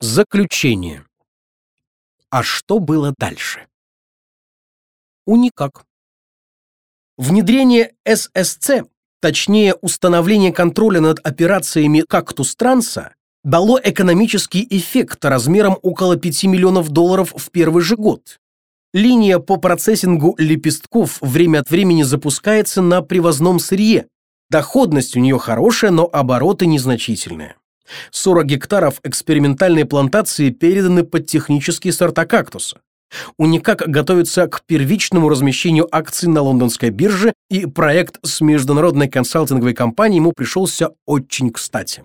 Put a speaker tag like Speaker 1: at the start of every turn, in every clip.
Speaker 1: Заключение. А что было дальше? Уникак. Внедрение ССЦ, точнее установление контроля над операциями «Кактус Транса», дало экономический эффект размером около 5 миллионов долларов в первый же год. Линия по процессингу лепестков время от времени запускается на привозном сырье. Доходность у нее хорошая, но обороты незначительные. 40 гектаров экспериментальной плантации переданы под технические сорта кактуса. Уникак готовится к первичному размещению акций на лондонской бирже, и проект с международной консалтинговой компанией ему пришелся очень кстати.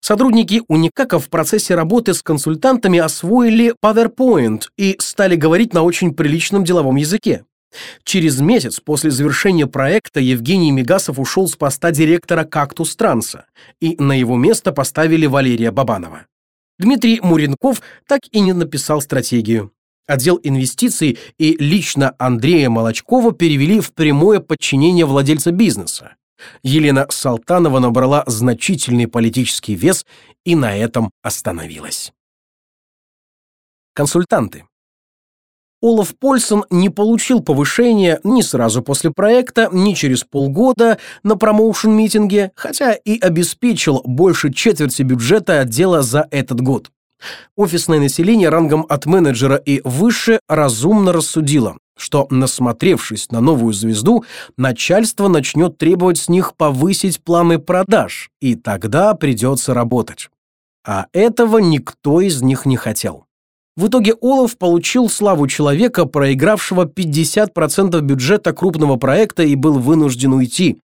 Speaker 1: Сотрудники Уникака в процессе работы с консультантами освоили PowerPoint и стали говорить на очень приличном деловом языке. Через месяц после завершения проекта Евгений Мегасов ушел с поста директора «Кактус Транса», и на его место поставили Валерия Бабанова. Дмитрий Муренков так и не написал стратегию. Отдел инвестиций и лично Андрея Молочкова перевели в прямое подчинение владельца бизнеса. Елена Салтанова набрала значительный политический вес и на этом остановилась. Консультанты. Олаф Польсон не получил повышения ни сразу после проекта, ни через полгода на промоушен-митинге, хотя и обеспечил больше четверти бюджета отдела за этот год. Офисное население рангом от менеджера и выше разумно рассудило, что, насмотревшись на новую звезду, начальство начнет требовать с них повысить планы продаж, и тогда придется работать. А этого никто из них не хотел. В итоге Олаф получил славу человека, проигравшего 50% бюджета крупного проекта и был вынужден уйти.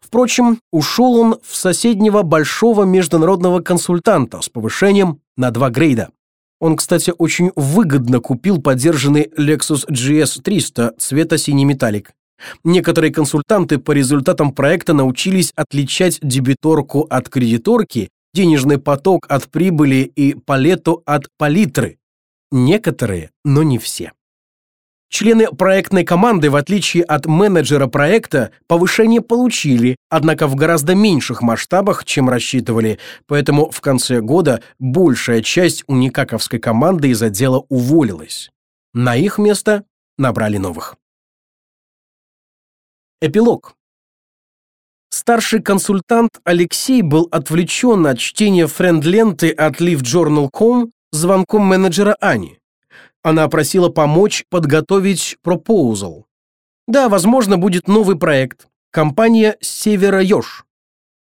Speaker 1: Впрочем, ушел он в соседнего большого международного консультанта с повышением на два грейда. Он, кстати, очень выгодно купил подержанный Lexus GS 300 цвета синий металлик. Некоторые консультанты по результатам проекта научились отличать дебиторку от кредиторки, денежный поток от прибыли и палету от палитры. Некоторые, но не все. Члены проектной команды, в отличие от менеджера проекта, повышение получили, однако в гораздо меньших масштабах, чем рассчитывали, поэтому в конце года большая часть уникаковской команды из отдела уволилась. На их место набрали новых. Эпилог. Старший консультант Алексей был отвлечен от чтения френд-ленты от LiveJournal.com звонком менеджера Ани. Она просила помочь подготовить пропоузал. Да, возможно, будет новый проект. Компания «Северо-Ёж».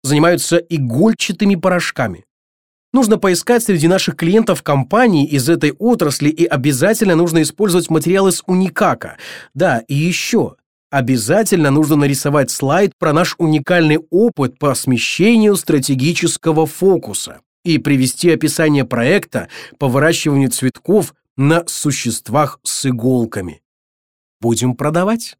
Speaker 1: Занимаются игольчатыми порошками. Нужно поискать среди наших клиентов компаний из этой отрасли и обязательно нужно использовать материалы с уникака. Да, и еще. Обязательно нужно нарисовать слайд про наш уникальный опыт по смещению стратегического фокуса и привести описание проекта по выращиванию цветков на существах с иголками. Будем продавать.